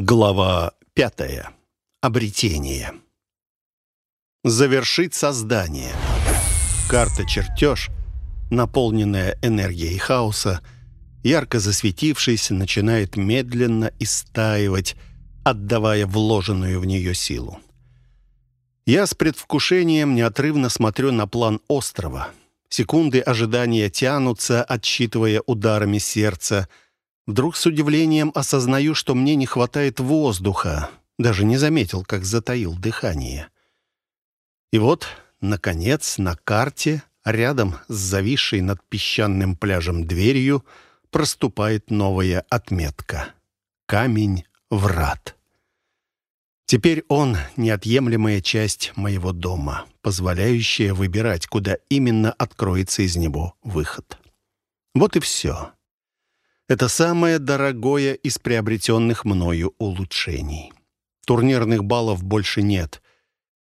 Глава пятая. Обретение. Завершить создание. Карта-чертеж, наполненная энергией хаоса, ярко засветившись, начинает медленно истаивать, отдавая вложенную в нее силу. Я с предвкушением неотрывно смотрю на план острова. Секунды ожидания тянутся, отсчитывая ударами сердца — Вдруг с удивлением осознаю, что мне не хватает воздуха. Даже не заметил, как затаил дыхание. И вот, наконец, на карте, рядом с зависшей над песчаным пляжем дверью, проступает новая отметка. Камень врат. Теперь он — неотъемлемая часть моего дома, позволяющая выбирать, куда именно откроется из него выход. Вот и все. Это самое дорогое из приобретенных мною улучшений. Турнирных баллов больше нет.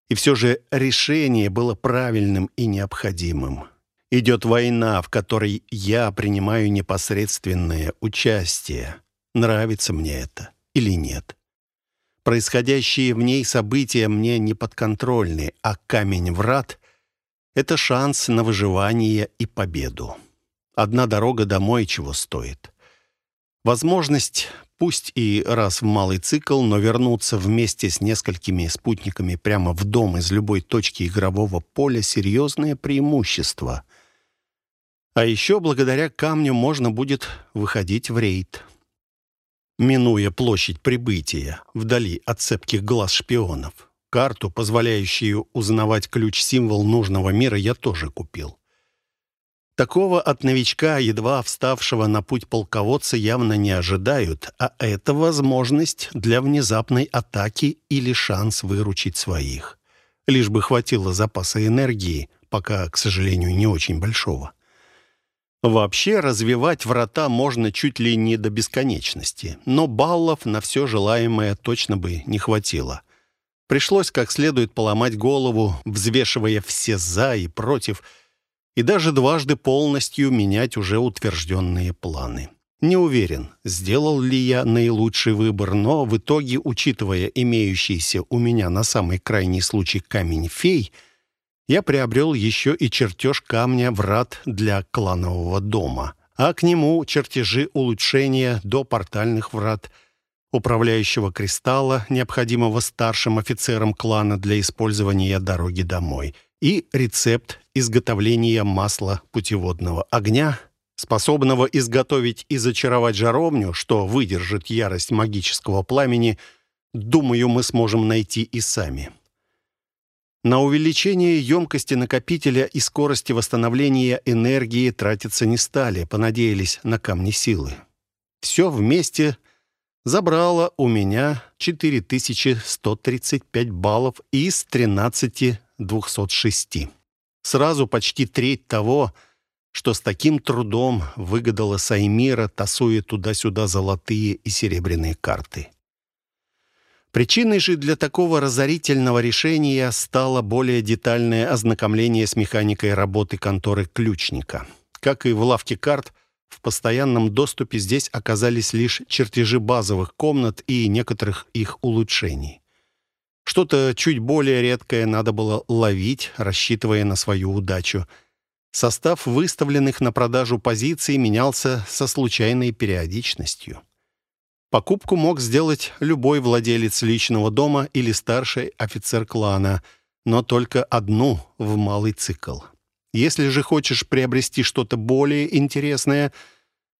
И все же решение было правильным и необходимым. Идет война, в которой я принимаю непосредственное участие. Нравится мне это или нет? Происходящие в ней события мне не подконтрольны, а камень врат — это шанс на выживание и победу. Одна дорога домой чего стоит — Возможность, пусть и раз в малый цикл, но вернуться вместе с несколькими спутниками прямо в дом из любой точки игрового поля — серьезное преимущество. А еще благодаря камню можно будет выходить в рейд. Минуя площадь прибытия, вдали от цепких глаз шпионов. Карту, позволяющую узнавать ключ-символ нужного мира, я тоже купил. Такого от новичка, едва вставшего на путь полководца, явно не ожидают, а это возможность для внезапной атаки или шанс выручить своих. Лишь бы хватило запаса энергии, пока, к сожалению, не очень большого. Вообще, развивать врата можно чуть ли не до бесконечности, но баллов на все желаемое точно бы не хватило. Пришлось как следует поломать голову, взвешивая все «за» и «против», и даже дважды полностью менять уже утвержденные планы. Не уверен, сделал ли я наилучший выбор, но в итоге, учитывая имеющийся у меня на самый крайний случай камень-фей, я приобрел еще и чертеж камня врат для кланового дома, а к нему чертежи улучшения до портальных врат, управляющего кристалла, необходимого старшим офицерам клана для использования дороги домой — и рецепт изготовления масла путеводного огня, способного изготовить и зачаровать жаровню, что выдержит ярость магического пламени, думаю, мы сможем найти и сами. На увеличение емкости накопителя и скорости восстановления энергии тратиться не стали, понадеялись на камни силы. Все вместе забрало у меня 4135 баллов из 13 206. Сразу почти треть того, что с таким трудом выгадала Саймира, тасуя туда-сюда золотые и серебряные карты. Причиной же для такого разорительного решения стало более детальное ознакомление с механикой работы конторы ключника. Как и в лавке карт, в постоянном доступе здесь оказались лишь чертежи базовых комнат и некоторых их улучшений. Что-то чуть более редкое надо было ловить, рассчитывая на свою удачу. Состав выставленных на продажу позиций менялся со случайной периодичностью. Покупку мог сделать любой владелец личного дома или старший офицер клана, но только одну в малый цикл. Если же хочешь приобрести что-то более интересное —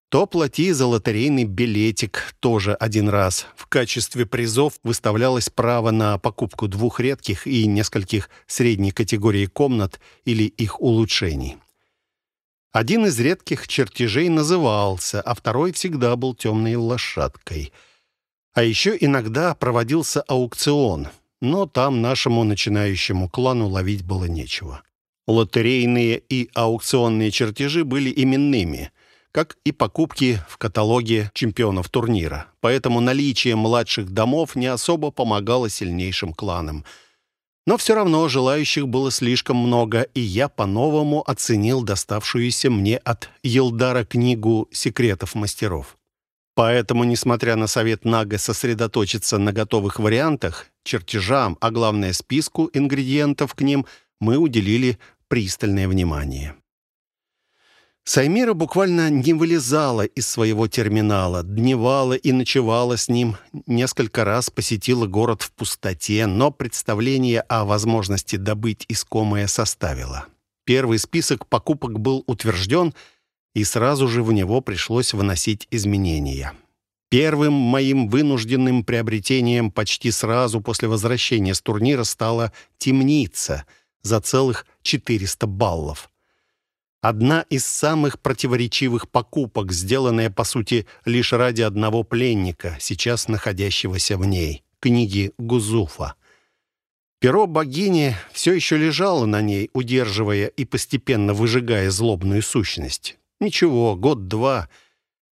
то плати за лотерейный билетик тоже один раз. В качестве призов выставлялось право на покупку двух редких и нескольких средней категории комнат или их улучшений. Один из редких чертежей назывался, а второй всегда был темной лошадкой. А еще иногда проводился аукцион, но там нашему начинающему клану ловить было нечего. Лотерейные и аукционные чертежи были именными — как и покупки в каталоге чемпионов турнира. Поэтому наличие младших домов не особо помогало сильнейшим кланам. Но все равно желающих было слишком много, и я по-новому оценил доставшуюся мне от Елдара книгу «Секретов мастеров». Поэтому, несмотря на совет Нага сосредоточиться на готовых вариантах, чертежам, а главное списку ингредиентов к ним, мы уделили пристальное внимание. Саймира буквально не вылезала из своего терминала, дневала и ночевала с ним, несколько раз посетила город в пустоте, но представление о возможности добыть искомое составила. Первый список покупок был утвержден, и сразу же в него пришлось вносить изменения. Первым моим вынужденным приобретением почти сразу после возвращения с турнира стала темница за целых 400 баллов. Одна из самых противоречивых покупок, сделанная, по сути, лишь ради одного пленника, сейчас находящегося в ней, книги Гузуфа. Перо богини все еще лежало на ней, удерживая и постепенно выжигая злобную сущность. Ничего, год-два,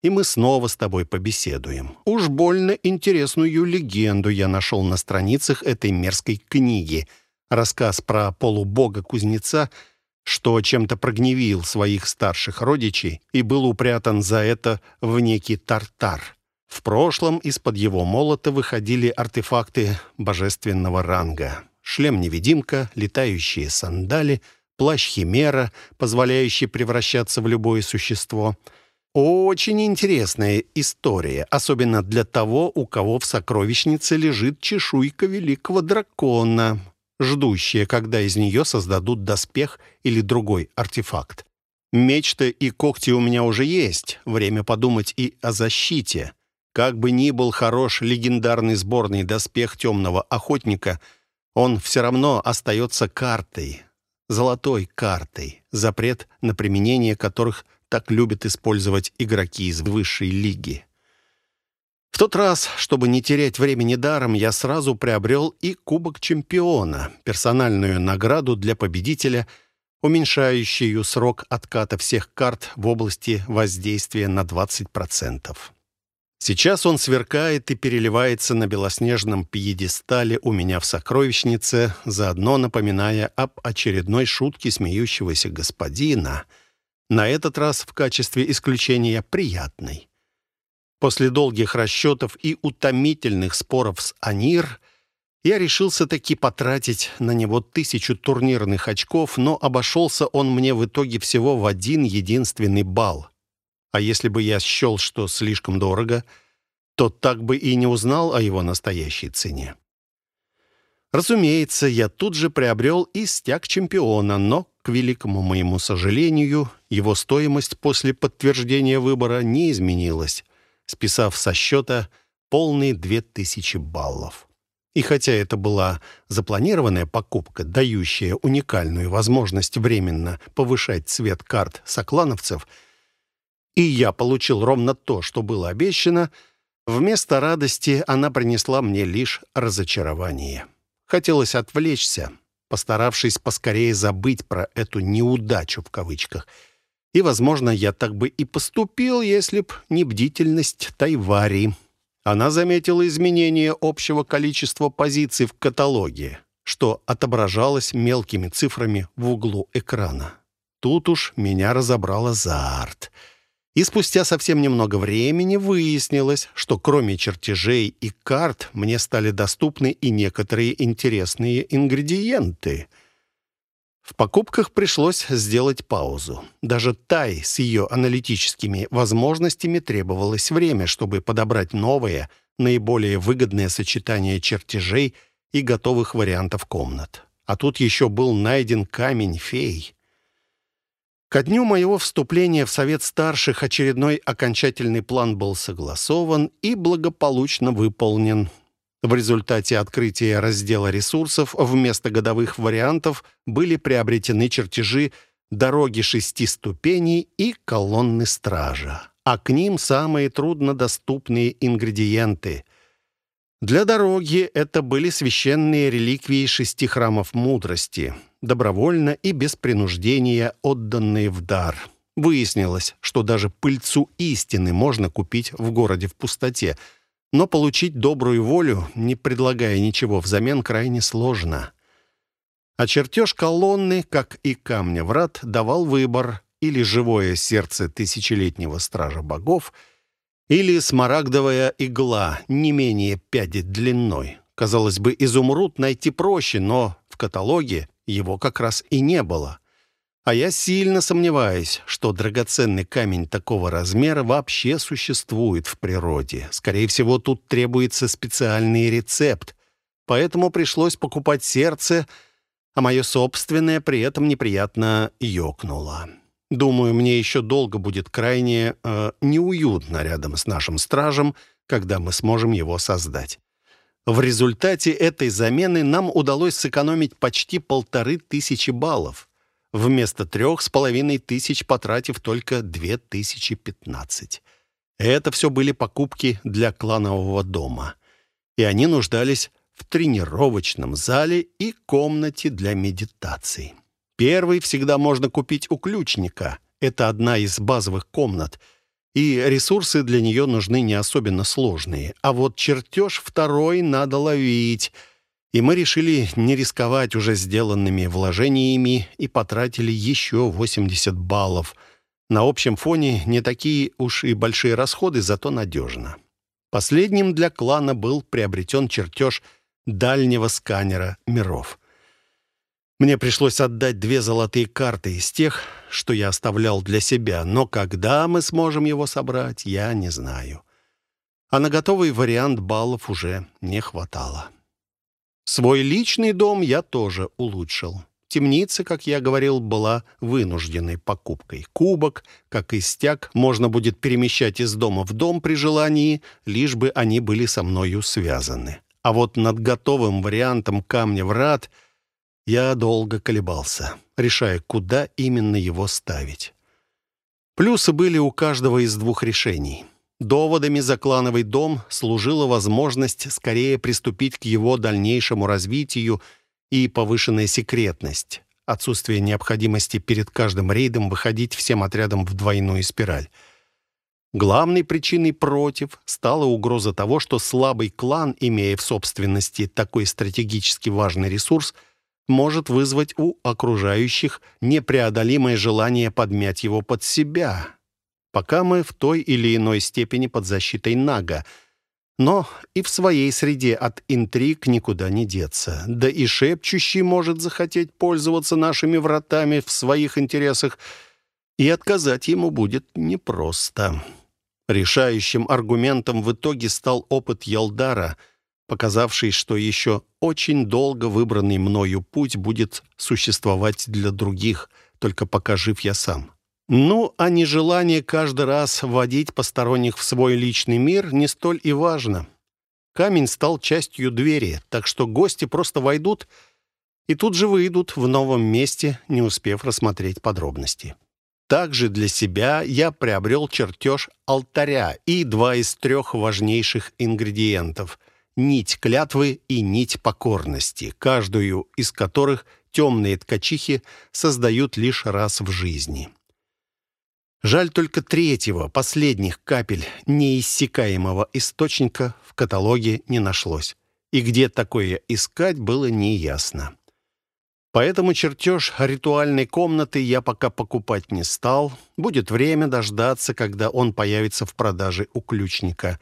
и мы снова с тобой побеседуем. Уж больно интересную легенду я нашел на страницах этой мерзкой книги. Рассказ про полубога-кузнеца — что чем-то прогневил своих старших родичей и был упрятан за это в некий тартар. В прошлом из-под его молота выходили артефакты божественного ранга. Шлем-невидимка, летающие сандали, плащ-химера, позволяющий превращаться в любое существо. Очень интересная история, особенно для того, у кого в сокровищнице лежит чешуйка великого дракона, ждущая, когда из нее создадут доспех или другой артефакт. Меч-то и когти у меня уже есть. Время подумать и о защите. Как бы ни был хорош легендарный сборный доспех темного охотника, он все равно остается картой. Золотой картой, запрет на применение которых так любят использовать игроки из высшей лиги. В тот раз, чтобы не терять времени даром, я сразу приобрел и Кубок Чемпиона, персональную награду для победителя, уменьшающую срок отката всех карт в области воздействия на 20%. Сейчас он сверкает и переливается на белоснежном пьедестале у меня в сокровищнице, заодно напоминая об очередной шутке смеющегося господина, на этот раз в качестве исключения приятной. После долгих расчетов и утомительных споров с Анир я решился таки потратить на него тысячу турнирных очков, но обошелся он мне в итоге всего в один единственный балл. А если бы я счел, что слишком дорого, то так бы и не узнал о его настоящей цене. Разумеется, я тут же приобрел и стяг чемпиона, но, к великому моему сожалению, его стоимость после подтверждения выбора не изменилась списав со счета полные две тысячи баллов. И хотя это была запланированная покупка, дающая уникальную возможность временно повышать цвет карт соклановцев, и я получил ровно то, что было обещано, вместо радости она принесла мне лишь разочарование. Хотелось отвлечься, постаравшись поскорее забыть про эту «неудачу» в кавычках — и, возможно, я так бы и поступил, если б не бдительность Тайвари. Она заметила изменение общего количества позиций в каталоге, что отображалось мелкими цифрами в углу экрана. Тут уж меня разобрал азарт. И спустя совсем немного времени выяснилось, что кроме чертежей и карт мне стали доступны и некоторые интересные ингредиенты — в покупках пришлось сделать паузу. Даже Тай с ее аналитическими возможностями требовалось время, чтобы подобрать новое, наиболее выгодное сочетание чертежей и готовых вариантов комнат. А тут еще был найден камень фей. Ко дню моего вступления в Совет Старших очередной окончательный план был согласован и благополучно выполнен – в результате открытия раздела ресурсов вместо годовых вариантов были приобретены чертежи дороги шести ступеней и колонны стража, а к ним самые труднодоступные ингредиенты. Для дороги это были священные реликвии шести храмов мудрости, добровольно и без принуждения отданные в дар. Выяснилось, что даже пыльцу истины можно купить в городе в пустоте – но получить добрую волю, не предлагая ничего взамен, крайне сложно. А чертеж колонны, как и камня врат, давал выбор или живое сердце тысячелетнего стража богов, Или смарагдовая игла, не менее пяди длиной. Казалось бы, изумруд найти проще, но в каталоге его как раз и не было. А я сильно сомневаюсь, что драгоценный камень такого размера вообще существует в природе. Скорее всего, тут требуется специальный рецепт. Поэтому пришлось покупать сердце, а мое собственное при этом неприятно ёкнуло. Думаю, мне еще долго будет крайне э, неуютно рядом с нашим стражем, когда мы сможем его создать. В результате этой замены нам удалось сэкономить почти полторы тысячи баллов вместо трех с половиной тысяч потратив только две тысячи пятнадцать. Это все были покупки для кланового дома. И они нуждались в тренировочном зале и комнате для медитации. Первый всегда можно купить у ключника. Это одна из базовых комнат. И ресурсы для нее нужны не особенно сложные. А вот чертеж второй надо ловить — и мы решили не рисковать уже сделанными вложениями и потратили еще 80 баллов. На общем фоне не такие уж и большие расходы, зато надежно. Последним для клана был приобретен чертеж дальнего сканера миров. Мне пришлось отдать две золотые карты из тех, что я оставлял для себя, но когда мы сможем его собрать, я не знаю. А на готовый вариант баллов уже не хватало. Свой личный дом я тоже улучшил. Темница, как я говорил, была вынужденной покупкой. Кубок, как и стяг, можно будет перемещать из дома в дом при желании, лишь бы они были со мною связаны. А вот над готовым вариантом камня врат я долго колебался, решая, куда именно его ставить. Плюсы были у каждого из двух решений — Доводами за клановый дом служила возможность скорее приступить к его дальнейшему развитию и повышенная секретность, отсутствие необходимости перед каждым рейдом выходить всем отрядом в двойную спираль. Главной причиной против стала угроза того, что слабый клан, имея в собственности такой стратегически важный ресурс, может вызвать у окружающих непреодолимое желание подмять его под себя, пока мы в той или иной степени под защитой Нага. Но и в своей среде от интриг никуда не деться. Да и шепчущий может захотеть пользоваться нашими вратами в своих интересах, и отказать ему будет непросто. Решающим аргументом в итоге стал опыт Ялдара, показавший, что еще очень долго выбранный мною путь будет существовать для других, только пока жив я сам. Ну, а нежелание каждый раз вводить посторонних в свой личный мир не столь и важно. Камень стал частью двери, так что гости просто войдут и тут же выйдут в новом месте, не успев рассмотреть подробности. Также для себя я приобрел чертеж алтаря и два из трех важнейших ингредиентов — нить клятвы и нить покорности, каждую из которых темные ткачихи создают лишь раз в жизни. Жаль только третьего, последних капель неиссякаемого источника в каталоге не нашлось. И где такое искать, было неясно. Поэтому чертеж ритуальной комнаты я пока покупать не стал. Будет время дождаться, когда он появится в продаже у ключника.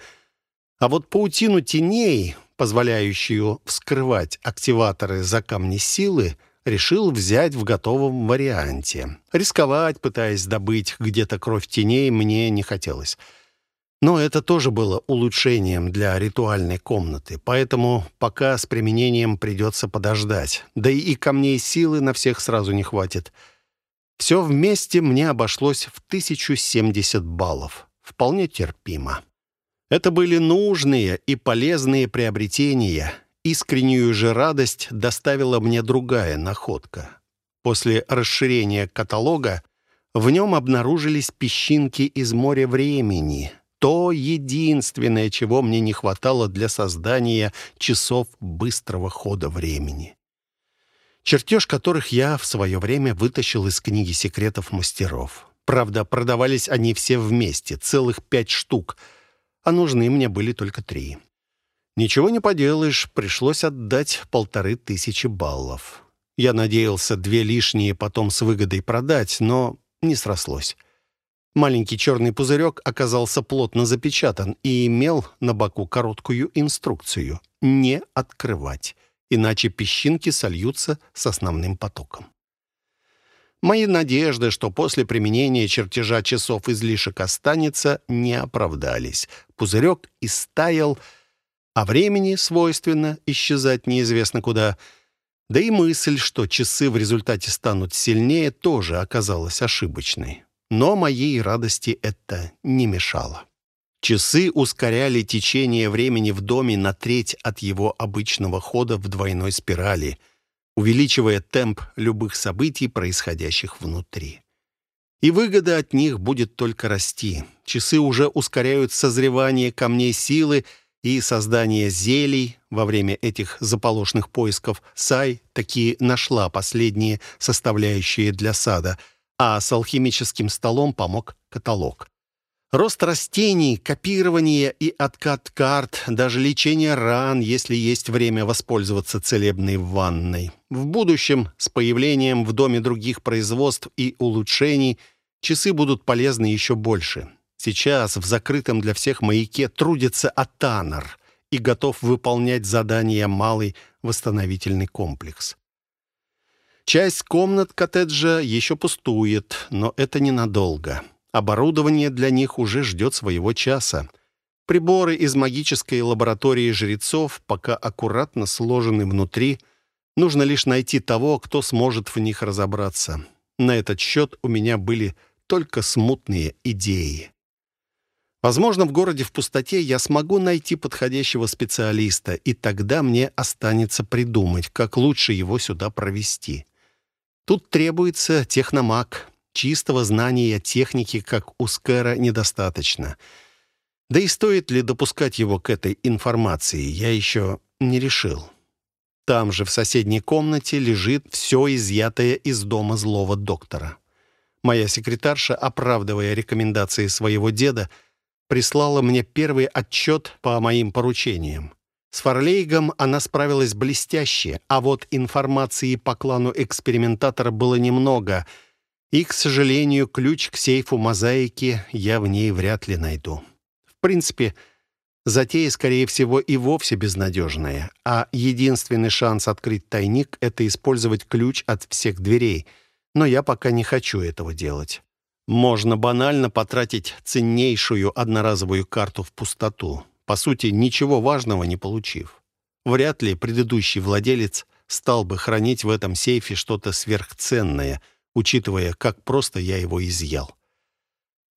А вот паутину теней, позволяющую вскрывать активаторы за камни силы, решил взять в готовом варианте. Рисковать, пытаясь добыть где-то кровь теней, мне не хотелось. Но это тоже было улучшением для ритуальной комнаты, поэтому пока с применением придется подождать. Да и камней силы на всех сразу не хватит. Все вместе мне обошлось в 1070 баллов. Вполне терпимо. Это были нужные и полезные приобретения, Искреннюю же радость доставила мне другая находка. После расширения каталога в нем обнаружились песчинки из моря времени. То единственное, чего мне не хватало для создания часов быстрого хода времени. Чертеж которых я в свое время вытащил из книги секретов мастеров. Правда, продавались они все вместе, целых пять штук, а нужны мне были только три. Ничего не поделаешь, пришлось отдать полторы тысячи баллов. Я надеялся две лишние потом с выгодой продать, но не срослось. Маленький черный пузырек оказался плотно запечатан и имел на боку короткую инструкцию «Не открывать, иначе песчинки сольются с основным потоком». Мои надежды, что после применения чертежа часов излишек останется, не оправдались. Пузырек истаял, а времени свойственно исчезать неизвестно куда. Да и мысль, что часы в результате станут сильнее, тоже оказалась ошибочной но моей радости это не мешало. Часы ускоряли течение времени в доме на треть от его обычного хода в двойной спирали, увеличивая темп любых событий, происходящих внутри. И выгода от них будет только расти. Часы уже ускоряют созревание камней силы и создание зелий. Во время этих заполошных поисков Сай таки нашла последние составляющие для сада — а с алхимическим столом помог каталог. Рост растений, копирование и откат карт, даже лечение ран, если есть время воспользоваться целебной ванной. В будущем, с появлением в доме других производств и улучшений, часы будут полезны еще больше. Сейчас в закрытом для всех маяке трудится Атанар и готов выполнять задания «Малый восстановительный комплекс». Часть комнат коттеджа еще пустует, но это ненадолго. Оборудование для них уже ждет своего часа. Приборы из магической лаборатории жрецов пока аккуратно сложены внутри. Нужно лишь найти того, кто сможет в них разобраться. На этот счет у меня были только смутные идеи. Возможно, в городе в пустоте я смогу найти подходящего специалиста, и тогда мне останется придумать, как лучше его сюда провести. Тут требуется техномаг. Чистого знания техники, как у Скэра, недостаточно. Да и стоит ли допускать его к этой информации, я еще не решил. Там же, в соседней комнате, лежит все изъятое из дома злого доктора. Моя секретарша, оправдывая рекомендации своего деда, прислала мне первый отчет по моим поручениям. С Фарлейгом она справилась блестяще, а вот информации по клану экспериментатора было немного, и, к сожалению, ключ к сейфу мозаики я в ней вряд ли найду. В принципе, затея, скорее всего, и вовсе безнадежная, а единственный шанс открыть тайник — это использовать ключ от всех дверей, но я пока не хочу этого делать. Можно банально потратить ценнейшую одноразовую карту в пустоту по сути, ничего важного не получив. Вряд ли предыдущий владелец стал бы хранить в этом сейфе что-то сверхценное, учитывая, как просто я его изъял.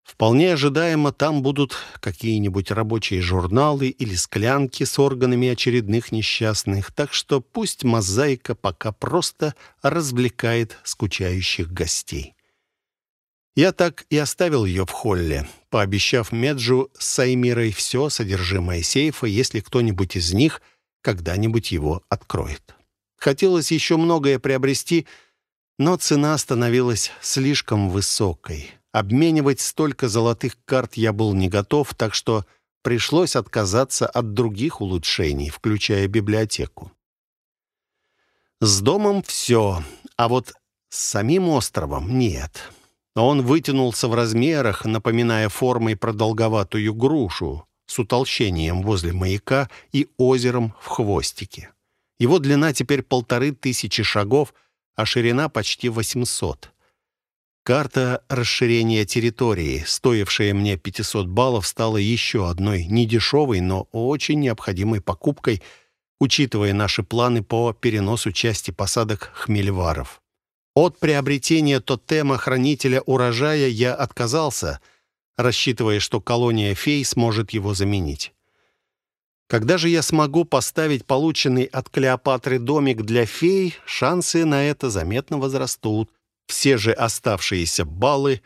Вполне ожидаемо там будут какие-нибудь рабочие журналы или склянки с органами очередных несчастных, так что пусть мозаика пока просто развлекает скучающих гостей. Я так и оставил ее в холле, пообещав Меджу с Саймирой все содержимое сейфа, если кто-нибудь из них когда-нибудь его откроет. Хотелось еще многое приобрести, но цена становилась слишком высокой. Обменивать столько золотых карт я был не готов, так что пришлось отказаться от других улучшений, включая библиотеку. С домом все, а вот с самим островом нет. Он вытянулся в размерах, напоминая формой продолговатую грушу с утолщением возле маяка и озером в хвостике. Его длина теперь полторы тысячи шагов, а ширина почти 800. Карта расширения территории, стоившая мне 500 баллов, стала еще одной недешевой, но очень необходимой покупкой, учитывая наши планы по переносу части посадок хмельваров. От приобретения тотема хранителя урожая я отказался, рассчитывая, что колония фей сможет его заменить. Когда же я смогу поставить полученный от Клеопатры домик для фей, шансы на это заметно возрастут. Все же оставшиеся баллы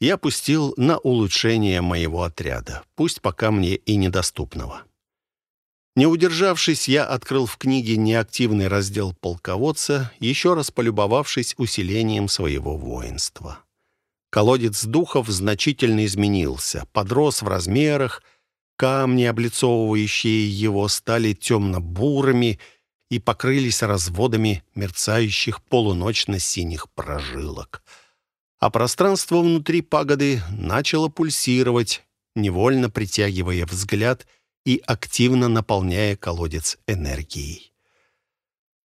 я пустил на улучшение моего отряда, пусть пока мне и недоступного. Не удержавшись, я открыл в книге неактивный раздел полководца, еще раз полюбовавшись усилением своего воинства. Колодец духов значительно изменился, подрос в размерах, камни, облицовывающие его, стали темно-бурыми и покрылись разводами мерцающих полуночно-синих прожилок. а пространство внутри пагоды начало пульсировать, невольно притягивая взгляд и активно наполняя колодец энергией.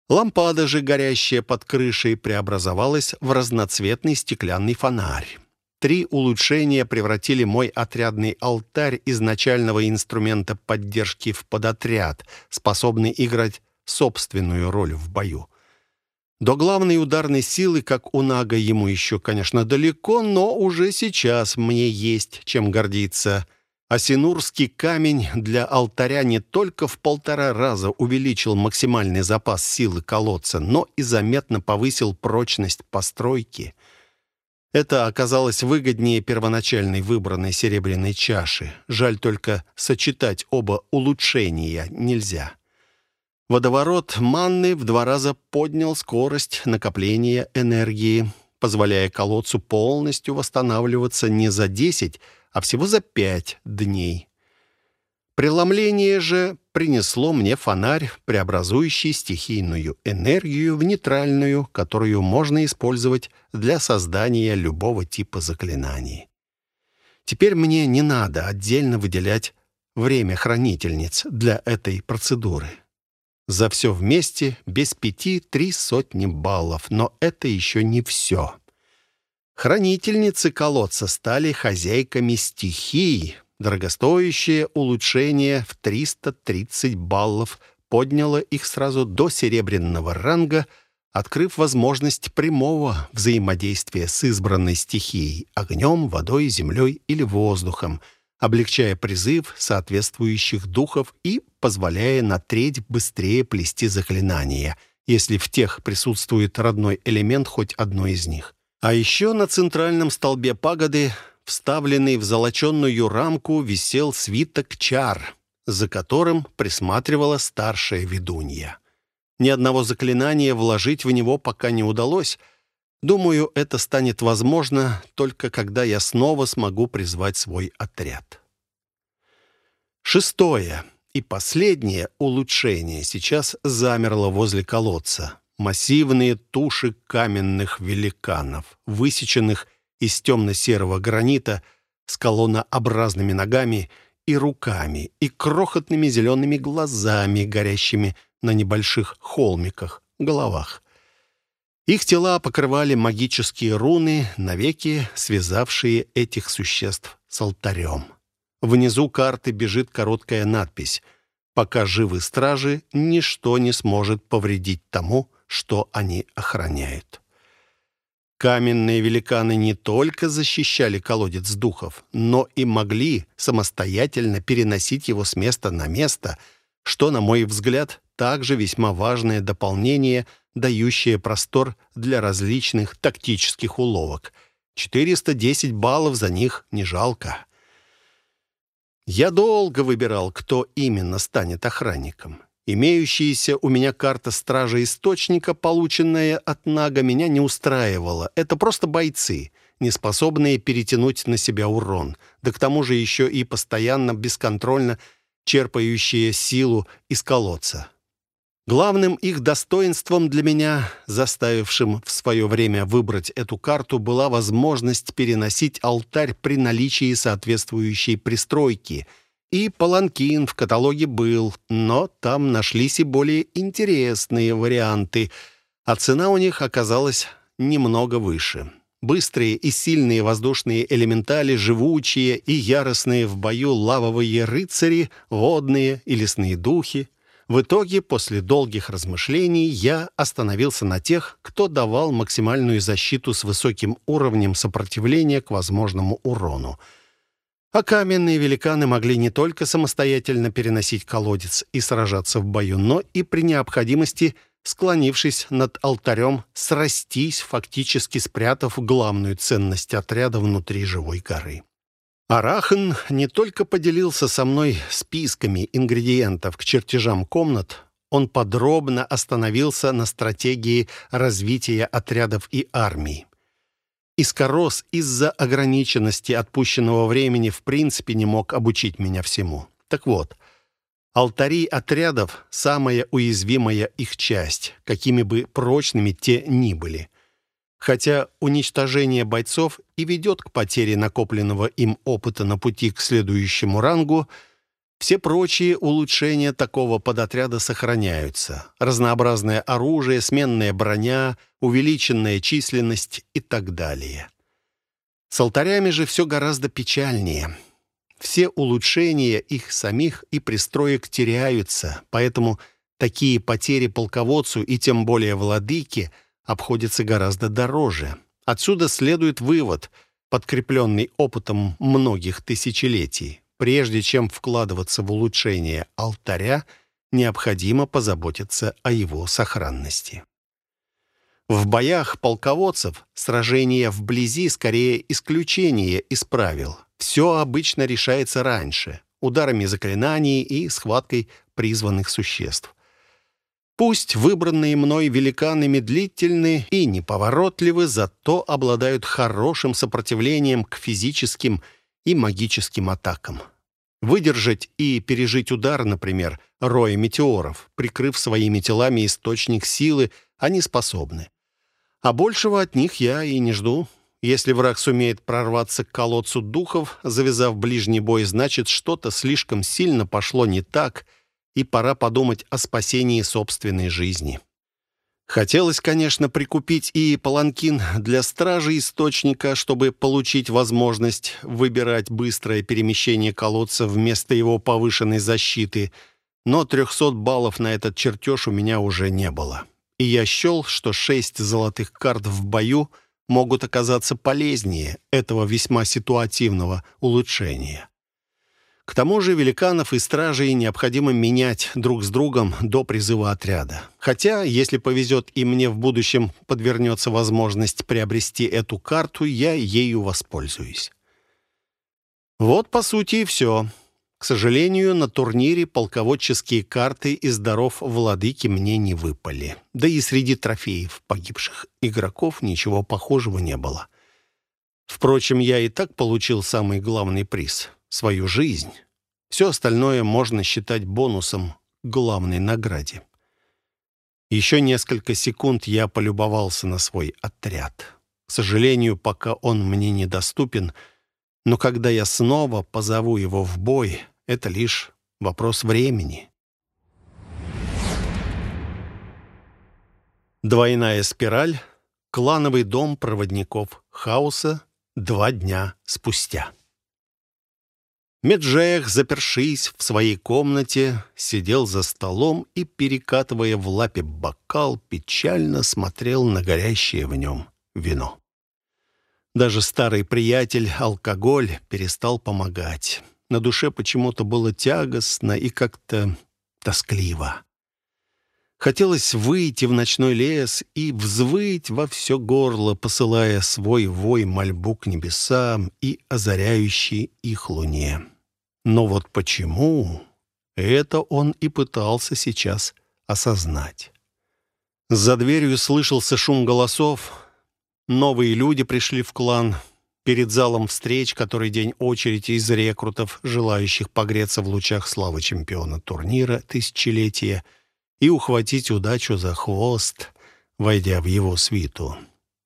Лампада же, горящая под крышей, преобразовалась в разноцветный стеклянный фонарь. Три улучшения превратили мой отрядный алтарь из начального инструмента поддержки в подотряд, способный играть собственную роль в бою. До главной ударной силы, как у Нага, ему еще, конечно, далеко, но уже сейчас мне есть чем гордиться — Асинурский камень для алтаря не только в полтора раза увеличил максимальный запас силы колодца, но и заметно повысил прочность постройки. Это оказалось выгоднее первоначальной выбранной серебряной чаши. Жаль только сочетать оба улучшения нельзя. Водоворот манны в два раза поднял скорость накопления энергии, позволяя колодцу полностью восстанавливаться не за 10, а всего за пять дней. Преломление же принесло мне фонарь, преобразующий стихийную энергию в нейтральную, которую можно использовать для создания любого типа заклинаний. Теперь мне не надо отдельно выделять время хранительниц для этой процедуры. За все вместе без пяти три сотни баллов, но это еще не все. Хранительницы колодца стали хозяйками стихий. Дорогостоящее улучшение в 330 баллов подняло их сразу до серебряного ранга, открыв возможность прямого взаимодействия с избранной стихией — огнем, водой, землей или воздухом, облегчая призыв соответствующих духов и позволяя на треть быстрее плести заклинания, если в тех присутствует родной элемент хоть одной из них. А еще на центральном столбе пагоды, вставленный в золоченную рамку, висел свиток чар, за которым присматривала старшая ведунья. Ни одного заклинания вложить в него пока не удалось. Думаю, это станет возможно только когда я снова смогу призвать свой отряд. Шестое и последнее улучшение сейчас замерло возле колодца массивные туши каменных великанов, высеченных из темно-серого гранита с колоннообразными ногами и руками, и крохотными зелеными глазами, горящими на небольших холмиках, головах. Их тела покрывали магические руны, навеки связавшие этих существ с алтарем. Внизу карты бежит короткая надпись «Пока живы стражи, ничто не сможет повредить тому, что они охраняют. Каменные великаны не только защищали колодец духов, но и могли самостоятельно переносить его с места на место, что, на мой взгляд, также весьма важное дополнение, дающее простор для различных тактических уловок. 410 баллов за них не жалко. Я долго выбирал, кто именно станет охранником. Имеющаяся у меня карта Стража Источника, полученная от Нага, меня не устраивала. Это просто бойцы, не способные перетянуть на себя урон. Да к тому же еще и постоянно, бесконтрольно черпающие силу из колодца. Главным их достоинством для меня, заставившим в свое время выбрать эту карту, была возможность переносить алтарь при наличии соответствующей пристройки — и паланкин в каталоге был, но там нашлись и более интересные варианты, а цена у них оказалась немного выше. Быстрые и сильные воздушные элементали, живучие и яростные в бою лавовые рыцари, водные и лесные духи. В итоге, после долгих размышлений, я остановился на тех, кто давал максимальную защиту с высоким уровнем сопротивления к возможному урону — а каменные великаны могли не только самостоятельно переносить колодец и сражаться в бою, но и при необходимости, склонившись над алтарем, срастись, фактически спрятав главную ценность отряда внутри живой горы. Арахан не только поделился со мной списками ингредиентов к чертежам комнат, он подробно остановился на стратегии развития отрядов и армий. Искорос из-за ограниченности отпущенного времени в принципе не мог обучить меня всему. Так вот, алтари отрядов — самая уязвимая их часть, какими бы прочными те ни были. Хотя уничтожение бойцов и ведет к потере накопленного им опыта на пути к следующему рангу, все прочие улучшения такого подотряда сохраняются. Разнообразное оружие, сменная броня, увеличенная численность и так далее. С алтарями же все гораздо печальнее. Все улучшения их самих и пристроек теряются, поэтому такие потери полководцу и тем более владыке обходятся гораздо дороже. Отсюда следует вывод, подкрепленный опытом многих тысячелетий. Прежде чем вкладываться в улучшение алтаря, необходимо позаботиться о его сохранности. В боях полководцев сражение вблизи скорее исключение из правил. Все обычно решается раньше, ударами заклинаний и схваткой призванных существ. Пусть выбранные мной великаны медлительны и неповоротливы, зато обладают хорошим сопротивлением к физическим и магическим атакам. Выдержать и пережить удар, например, роя метеоров, прикрыв своими телами источник силы, они способны. А большего от них я и не жду. Если враг сумеет прорваться к колодцу духов, завязав ближний бой, значит, что-то слишком сильно пошло не так, и пора подумать о спасении собственной жизни. Хотелось, конечно, прикупить и паланкин для стражи источника, чтобы получить возможность выбирать быстрое перемещение колодца вместо его повышенной защиты, но 300 баллов на этот чертеж у меня уже не было и я счел, что шесть золотых карт в бою могут оказаться полезнее этого весьма ситуативного улучшения. К тому же великанов и стражей необходимо менять друг с другом до призыва отряда. Хотя, если повезет и мне в будущем подвернется возможность приобрести эту карту, я ею воспользуюсь. Вот, по сути, и все. К сожалению, на турнире полководческие карты из даров владыки мне не выпали. Да и среди трофеев погибших игроков ничего похожего не было. Впрочем, я и так получил самый главный приз — свою жизнь. Все остальное можно считать бонусом главной награде. Еще несколько секунд я полюбовался на свой отряд. К сожалению, пока он мне недоступен — но когда я снова позову его в бой, это лишь вопрос времени. Двойная спираль. Клановый дом проводников хаоса два дня спустя. Меджех, запершись в своей комнате, сидел за столом и, перекатывая в лапе бокал, печально смотрел на горящее в нем вино. Даже старый приятель, алкоголь, перестал помогать. На душе почему-то было тягостно и как-то тоскливо. Хотелось выйти в ночной лес и взвыть во все горло, посылая свой вой мольбу к небесам и озаряющей их луне. Но вот почему? Это он и пытался сейчас осознать. За дверью слышался шум голосов, Новые люди пришли в клан. Перед залом встреч, который день очереди из рекрутов, желающих погреться в лучах славы чемпиона турнира тысячелетия и ухватить удачу за хвост, войдя в его свиту.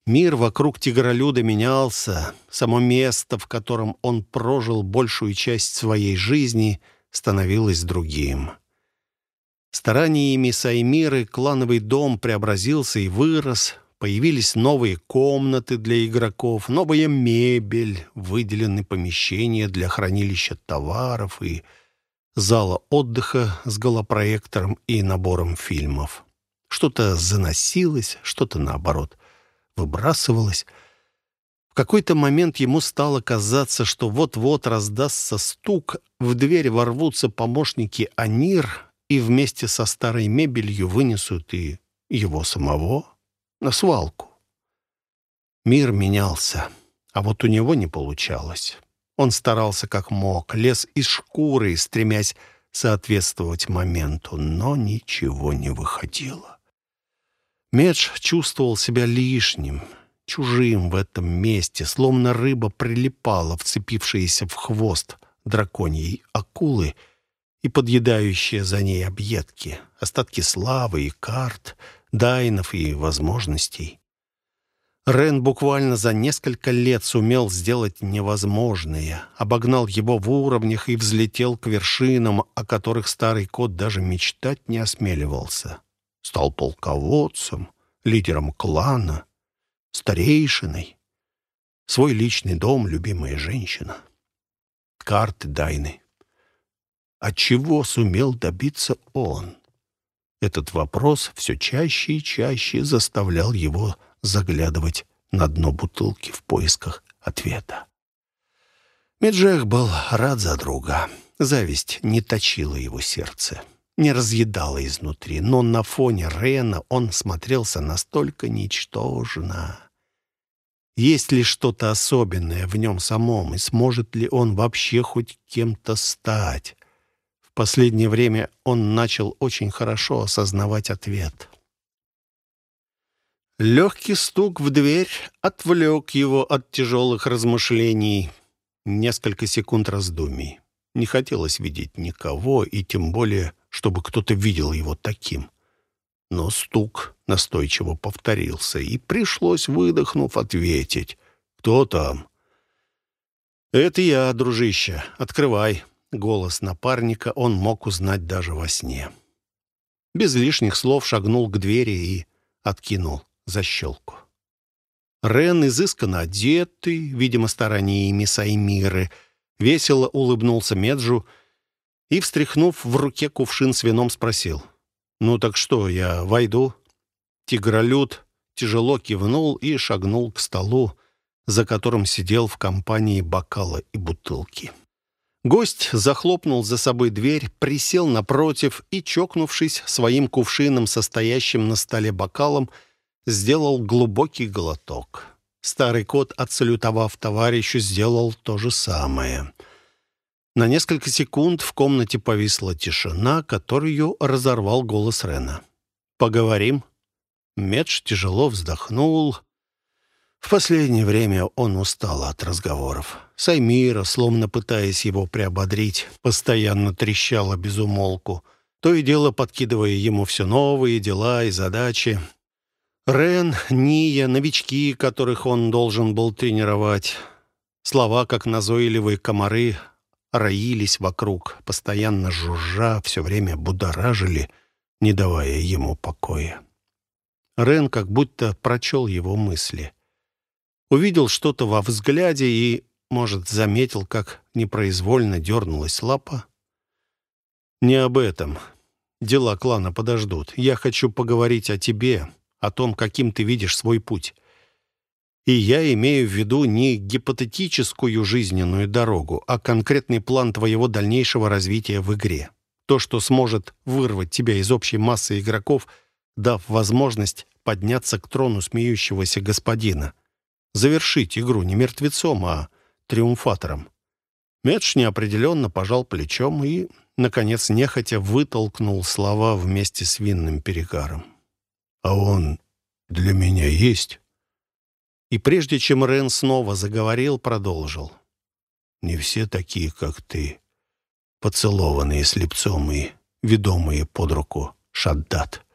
Мир вокруг тигролюда менялся. Само место, в котором он прожил большую часть своей жизни, становилось другим. Стараниями Саймиры клановый дом преобразился и вырос, Появились новые комнаты для игроков, новая мебель, выделены помещения для хранилища товаров и зала отдыха с голопроектором и набором фильмов. Что-то заносилось, что-то, наоборот, выбрасывалось. В какой-то момент ему стало казаться, что вот-вот раздастся стук, в дверь ворвутся помощники Анир и вместе со старой мебелью вынесут и его самого на свалку. Мир менялся, а вот у него не получалось. Он старался как мог, лез из шкуры, стремясь соответствовать моменту, но ничего не выходило. Медж чувствовал себя лишним, чужим в этом месте, словно рыба прилипала, вцепившаяся в хвост драконьей акулы и подъедающая за ней объедки, остатки славы и карт — дайнов и возможностей. Рен буквально за несколько лет сумел сделать невозможное, обогнал его в уровнях и взлетел к вершинам, о которых старый кот даже мечтать не осмеливался. Стал полководцем, лидером клана, старейшиной. Свой личный дом, любимая женщина. Карты Дайны. От чего сумел добиться он? Этот вопрос все чаще и чаще заставлял его заглядывать на дно бутылки в поисках ответа. Меджех был рад за друга. Зависть не точила его сердце, не разъедала изнутри, но на фоне Рена он смотрелся настолько ничтожно. Есть ли что-то особенное в нем самом, и сможет ли он вообще хоть кем-то стать? В последнее время он начал очень хорошо осознавать ответ. Легкий стук в дверь отвлек его от тяжелых размышлений. Несколько секунд раздумий. Не хотелось видеть никого, и тем более, чтобы кто-то видел его таким. Но стук настойчиво повторился, и пришлось, выдохнув, ответить. «Кто там?» «Это я, дружище. Открывай». Голос напарника он мог узнать даже во сне. Без лишних слов шагнул к двери и откинул защелку. Рен, изысканно одетый, видимо, стараниями Саймиры, весело улыбнулся Меджу и, встряхнув в руке кувшин с вином, спросил. «Ну так что, я войду?» Тигролюд тяжело кивнул и шагнул к столу, за которым сидел в компании бокала и бутылки. Гость захлопнул за собой дверь, присел напротив и, чокнувшись своим кувшином, состоящим на столе бокалом, сделал глубокий глоток. Старый кот, отсалютовав товарищу, сделал то же самое. На несколько секунд в комнате повисла тишина, которую разорвал голос Рена. «Поговорим?» Медж тяжело вздохнул. В последнее время он устал от разговоров. Саймира, словно пытаясь его приободрить, постоянно трещала без умолку, то и дело подкидывая ему все новые дела и задачи. Рен, Ния, новички, которых он должен был тренировать. Слова, как назойливые комары, роились вокруг, постоянно жужжа, все время будоражили, не давая ему покоя. Рен как будто прочел его мысли. Увидел что-то во взгляде и, может, заметил, как непроизвольно дернулась лапа. «Не об этом. Дела клана подождут. Я хочу поговорить о тебе, о том, каким ты видишь свой путь. И я имею в виду не гипотетическую жизненную дорогу, а конкретный план твоего дальнейшего развития в игре. То, что сможет вырвать тебя из общей массы игроков, дав возможность подняться к трону смеющегося господина. Завершить игру не мертвецом, а триумфатором. Медж неопределенно пожал плечом и, наконец, нехотя вытолкнул слова вместе с винным перегаром. А он для меня есть. И прежде чем Рен снова заговорил, продолжил. Не все такие, как ты, поцелованные слепцом и ведомые под руку Шаддат.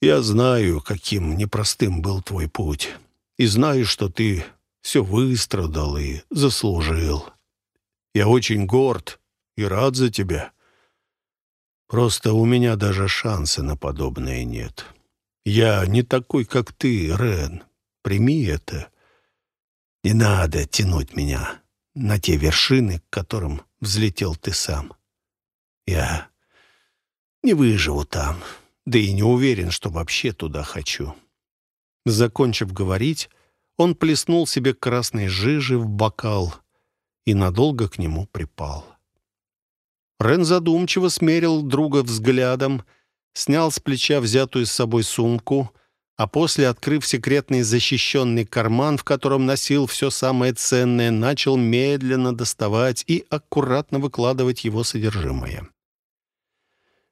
Я знаю, каким непростым был твой путь, и знаю, что ты все выстрадал и заслужил. Я очень горд и рад за тебя. Просто у меня даже шанса на подобное нет. Я не такой, как ты, Рен. Прими это. Не надо тянуть меня на те вершины, к которым взлетел ты сам. Я не выживу там, да и не уверен, что вообще туда хочу». Закончив говорить, он плеснул себе красной жижи в бокал и надолго к нему припал. Рен задумчиво смерил друга взглядом, снял с плеча взятую с собой сумку, а после, открыв секретный защищенный карман, в котором носил все самое ценное, начал медленно доставать и аккуратно выкладывать его содержимое.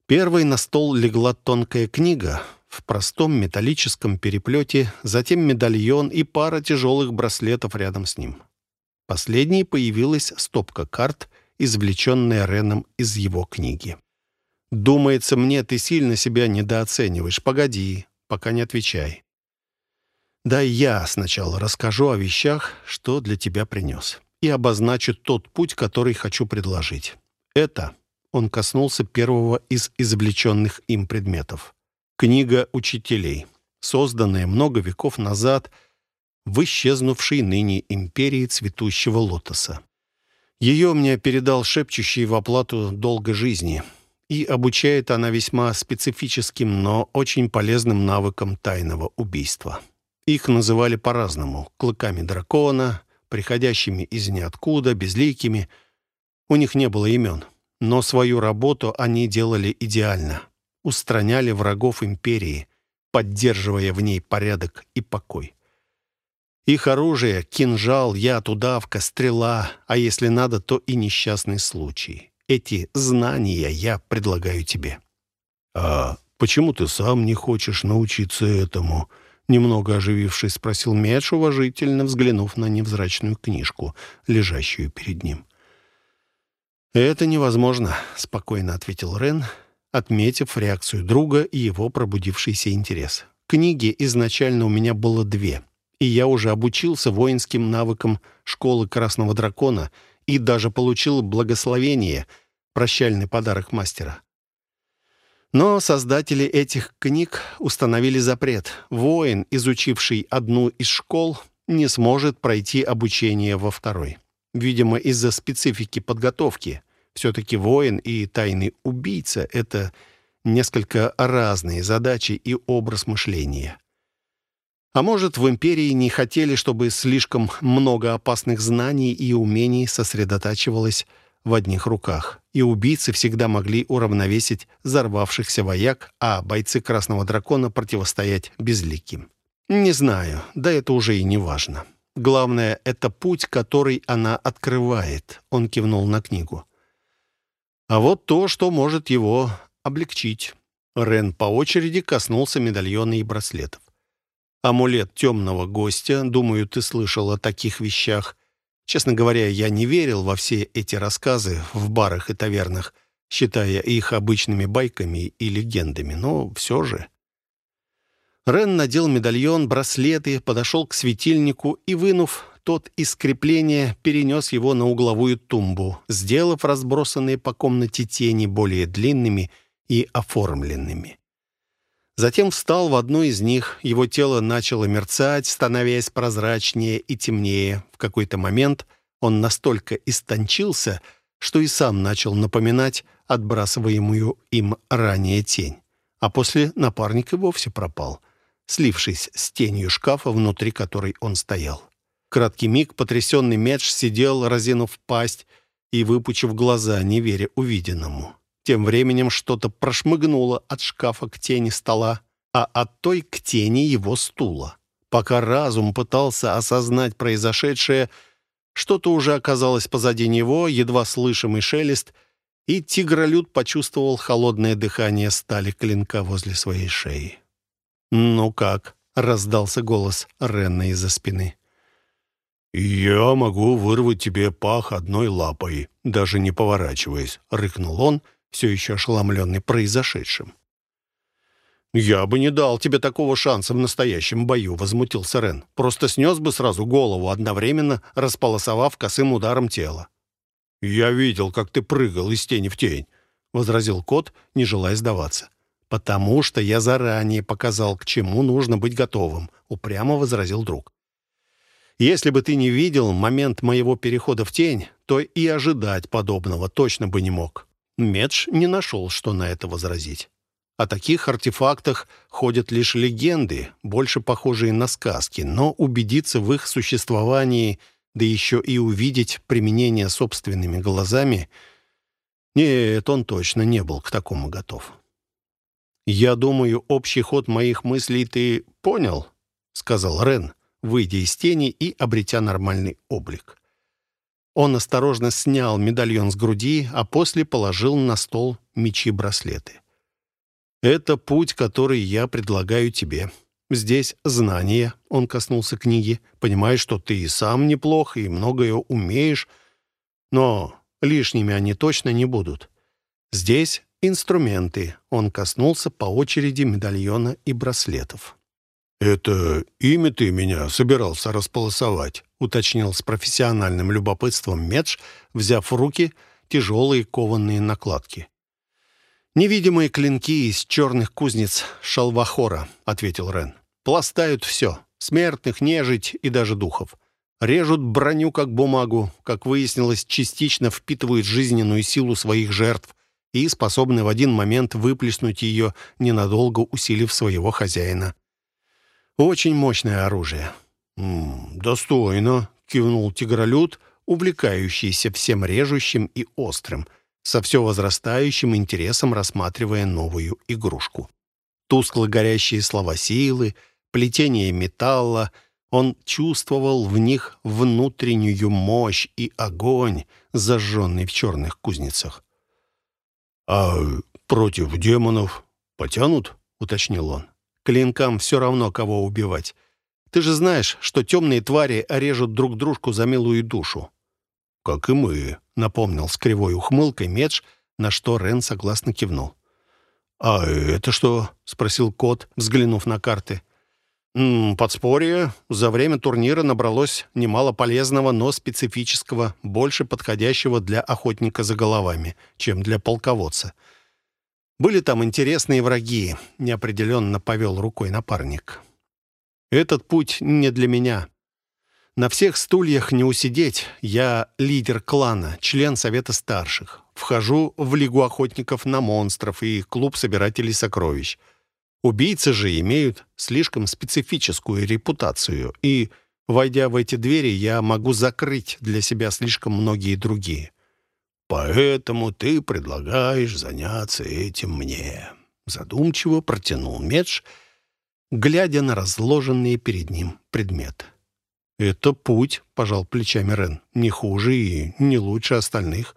Первой на стол легла тонкая книга в простом металлическом переплете, затем медальон и пара тяжелых браслетов рядом с ним. Последней появилась стопка карт, извлеченная Реном из его книги. «Думается мне, ты сильно себя недооцениваешь. Погоди, пока не отвечай». Да я сначала расскажу о вещах, что для тебя принес, и обозначу тот путь, который хочу предложить. Это он коснулся первого из извлеченных им предметов. Книга учителей, созданная много веков назад в исчезнувшей ныне империи цветущего лотоса. Ее мне передал шепчущий в оплату долга жизни, и обучает она весьма специфическим, но очень полезным навыкам тайного убийства. Их называли по-разному — клыками дракона, приходящими из ниоткуда, безликими. У них не было имен. Но свою работу они делали идеально. Устраняли врагов империи, поддерживая в ней порядок и покой. Их оружие — кинжал, яд, удавка, стрела, а если надо, то и несчастный случай. Эти знания я предлагаю тебе. «А почему ты сам не хочешь научиться этому?» Немного оживившись, спросил Медж, уважительно взглянув на невзрачную книжку, лежащую перед ним. «Это невозможно», — спокойно ответил Рен, отметив реакцию друга и его пробудившийся интерес. «Книги изначально у меня было две, и я уже обучился воинским навыкам школы Красного Дракона и даже получил благословение, прощальный подарок мастера. Но создатели этих книг установили запрет. Воин, изучивший одну из школ, не сможет пройти обучение во второй. Видимо, из-за специфики подготовки. Все-таки воин и тайный убийца — это несколько разные задачи и образ мышления. А может, в империи не хотели, чтобы слишком много опасных знаний и умений сосредотачивалось в одних руках, и убийцы всегда могли уравновесить взорвавшихся вояк, а бойцы Красного Дракона противостоять безликим. Не знаю, да это уже и не важно. Главное, это путь, который она открывает. Он кивнул на книгу. А вот то, что может его облегчить. Рен по очереди коснулся медальона и браслетов. Амулет темного гостя, думаю, ты слышал о таких вещах. Честно говоря, я не верил во все эти рассказы в барах и тавернах, считая их обычными байками и легендами, но все же... Рен надел медальон, браслеты, подошел к светильнику и, вынув тот из крепления, перенес его на угловую тумбу, сделав разбросанные по комнате тени более длинными и оформленными. Затем встал в одну из них, его тело начало мерцать, становясь прозрачнее и темнее. В какой-то момент он настолько истончился, что и сам начал напоминать отбрасываемую им ранее тень. А после напарник и вовсе пропал — слившись с тенью шкафа, внутри которой он стоял. Краткий миг потрясенный Медж сидел, разинув пасть и выпучив глаза, не веря увиденному. Тем временем что-то прошмыгнуло от шкафа к тени стола, а от той к тени его стула. Пока разум пытался осознать произошедшее, что-то уже оказалось позади него, едва слышимый шелест, и тигролюд почувствовал холодное дыхание стали клинка возле своей шеи. «Ну как?» — раздался голос Ренна из-за спины. «Я могу вырвать тебе пах одной лапой, даже не поворачиваясь», — рыкнул он, все еще ошеломленный произошедшим. «Я бы не дал тебе такого шанса в настоящем бою», — возмутился Рен. «Просто снес бы сразу голову, одновременно располосовав косым ударом тело». «Я видел, как ты прыгал из тени в тень», — возразил кот, не желая сдаваться. «Потому что я заранее показал, к чему нужно быть готовым», — упрямо возразил друг. «Если бы ты не видел момент моего перехода в тень, то и ожидать подобного точно бы не мог». Медж не нашел, что на это возразить. О таких артефактах ходят лишь легенды, больше похожие на сказки, но убедиться в их существовании, да еще и увидеть применение собственными глазами, нет, он точно не был к такому готов. «Я думаю, общий ход моих мыслей ты понял», — сказал Рен, выйдя из тени и обретя нормальный облик. Он осторожно снял медальон с груди, а после положил на стол мечи-браслеты. «Это путь, который я предлагаю тебе. Здесь знания», — он коснулся книги. «Понимаешь, что ты и сам неплох, и многое умеешь, но лишними они точно не будут. Здесь Инструменты. Он коснулся по очереди медальона и браслетов. «Это имя ты меня собирался располосовать», — уточнил с профессиональным любопытством Медж, взяв в руки тяжелые кованные накладки. «Невидимые клинки из черных кузнец Шалвахора», — ответил Рен. «Пластают все — смертных, нежить и даже духов. Режут броню как бумагу, как выяснилось, частично впитывают жизненную силу своих жертв и способны в один момент выплеснуть ее, ненадолго усилив своего хозяина. Очень мощное оружие. «М -м, «Достойно», — кивнул тигролюд, увлекающийся всем режущим и острым, со все возрастающим интересом рассматривая новую игрушку. Тускло горящие слова силы, плетение металла — он чувствовал в них внутреннюю мощь и огонь, зажженный в черных кузницах. «А против демонов потянут?» — уточнил он. «Клинкам все равно, кого убивать. Ты же знаешь, что темные твари режут друг дружку за милую душу». «Как и мы», — напомнил с кривой ухмылкой Медж, на что Рен согласно кивнул. «А это что?» — спросил кот, взглянув на карты. Подспорье. За время турнира набралось немало полезного, но специфического, больше подходящего для охотника за головами, чем для полководца. Были там интересные враги, неопределенно повел рукой напарник. Этот путь не для меня. На всех стульях не усидеть. Я лидер клана, член Совета Старших. Вхожу в Лигу охотников на монстров и клуб собирателей сокровищ. Убийцы же имеют слишком специфическую репутацию, и, войдя в эти двери, я могу закрыть для себя слишком многие другие. Поэтому ты предлагаешь заняться этим мне. Задумчиво протянул Медж, глядя на разложенные перед ним предметы. «Это путь», — пожал плечами Рен, — «не хуже и не лучше остальных.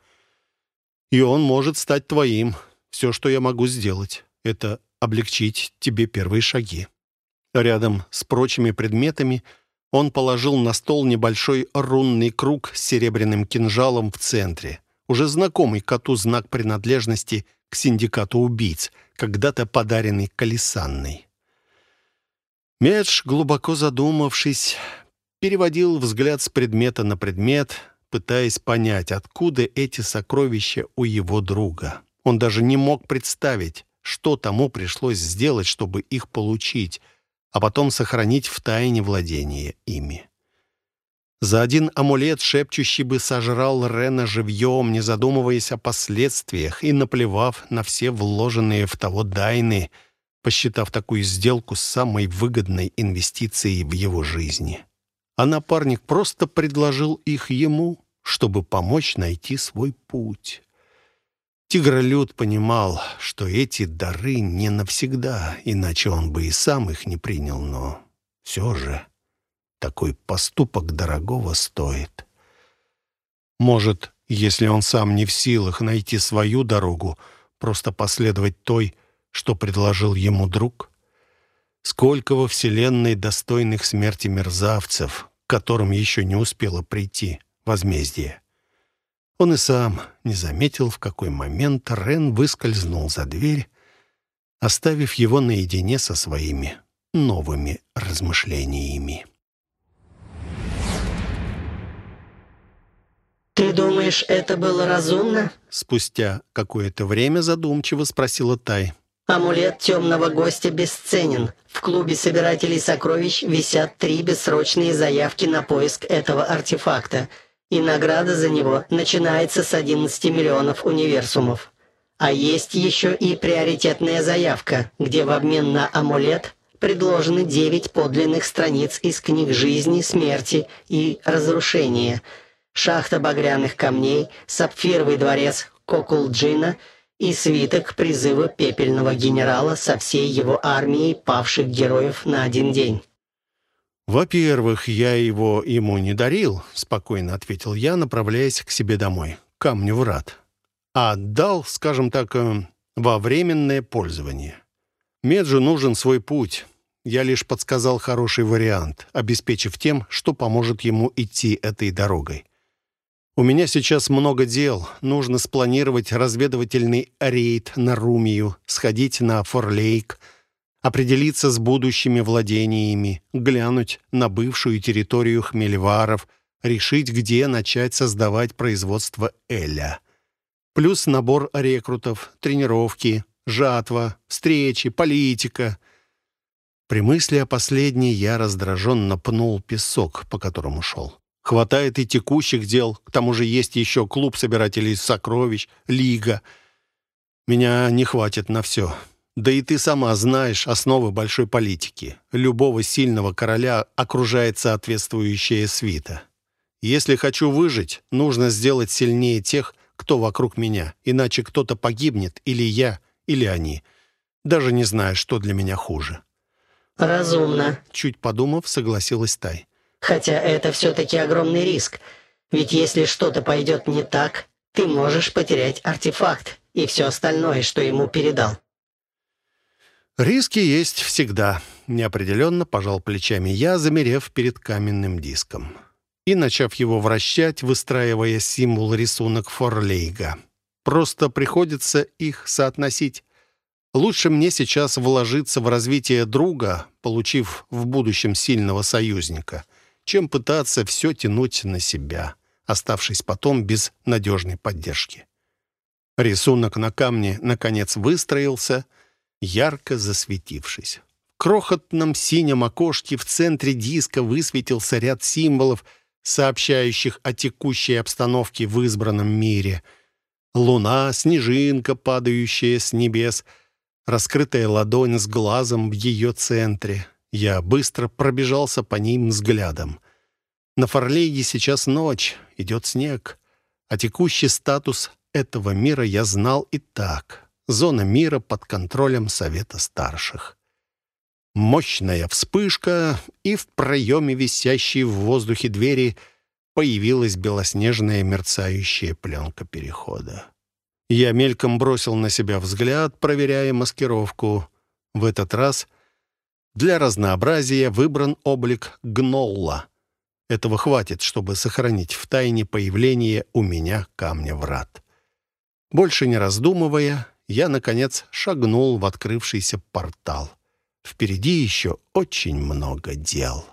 И он может стать твоим. Все, что я могу сделать, это облегчить тебе первые шаги». Рядом с прочими предметами он положил на стол небольшой рунный круг с серебряным кинжалом в центре, уже знакомый коту знак принадлежности к синдикату убийц, когда-то подаренный Колесанной. Медж, глубоко задумавшись, переводил взгляд с предмета на предмет, пытаясь понять, откуда эти сокровища у его друга. Он даже не мог представить, что тому пришлось сделать, чтобы их получить, а потом сохранить в тайне владение ими. За один амулет шепчущий бы сожрал Рена живьем, не задумываясь о последствиях и наплевав на все вложенные в того дайны, посчитав такую сделку самой выгодной инвестицией в его жизни. А напарник просто предложил их ему, чтобы помочь найти свой путь. Тигролюд понимал, что эти дары не навсегда, иначе он бы и сам их не принял, но все же такой поступок дорогого стоит. Может, если он сам не в силах найти свою дорогу, просто последовать той, что предложил ему друг? Сколько во Вселенной достойных смерти мерзавцев, которым еще не успело прийти возмездие? Он и сам не заметил, в какой момент Рен выскользнул за дверь, оставив его наедине со своими новыми размышлениями. «Ты думаешь, это было разумно?» Спустя какое-то время задумчиво спросила Тай. «Амулет темного гостя бесценен. В клубе собирателей сокровищ висят три бессрочные заявки на поиск этого артефакта — и награда за него начинается с 11 миллионов универсумов. А есть еще и приоритетная заявка, где в обмен на амулет предложены 9 подлинных страниц из книг жизни, смерти и разрушения, шахта багряных камней, сапфировый дворец Кокулджина и свиток призыва пепельного генерала со всей его армией павших героев на один день. «Во-первых, я его ему не дарил», — спокойно ответил я, направляясь к себе домой, камню врат. «А отдал, скажем так, э, во временное пользование. Меджу нужен свой путь. Я лишь подсказал хороший вариант, обеспечив тем, что поможет ему идти этой дорогой. У меня сейчас много дел. Нужно спланировать разведывательный рейд на Румию, сходить на Форлейк — определиться с будущими владениями, глянуть на бывшую территорию хмельваров, решить, где начать создавать производство Эля. Плюс набор рекрутов, тренировки, жатва, встречи, политика. При мысли о последней я раздраженно пнул песок, по которому шел. Хватает и текущих дел, к тому же есть еще клуб собирателей сокровищ, лига. Меня не хватит на все. Да и ты сама знаешь основы большой политики. Любого сильного короля окружает соответствующая свита. Если хочу выжить, нужно сделать сильнее тех, кто вокруг меня, иначе кто-то погибнет, или я, или они. Даже не знаю, что для меня хуже». «Разумно», — чуть подумав, согласилась Тай. «Хотя это все-таки огромный риск. Ведь если что-то пойдет не так, ты можешь потерять артефакт и все остальное, что ему передал». «Риски есть всегда», — неопределенно пожал плечами я, замерев перед каменным диском и начав его вращать, выстраивая символ-рисунок Форлейга. Просто приходится их соотносить. Лучше мне сейчас вложиться в развитие друга, получив в будущем сильного союзника, чем пытаться все тянуть на себя, оставшись потом без надежной поддержки. Рисунок на камне, наконец, выстроился, ярко засветившись. В крохотном синем окошке в центре диска высветился ряд символов — сообщающих о текущей обстановке в избранном мире. Луна, снежинка, падающая с небес, раскрытая ладонь с глазом в ее центре. Я быстро пробежался по ним взглядом. На Форлейге сейчас ночь, идет снег, а текущий статус этого мира я знал и так. Зона мира под контролем Совета Старших. Мощная вспышка, и в проеме висящей в воздухе двери появилась белоснежная мерцающая пленка перехода. Я мельком бросил на себя взгляд, проверяя маскировку. В этот раз для разнообразия выбран облик Гнолла. Этого хватит, чтобы сохранить в тайне появление у меня камня врат. Больше не раздумывая, я, наконец, шагнул в открывшийся портал. Впереди еще очень много дел.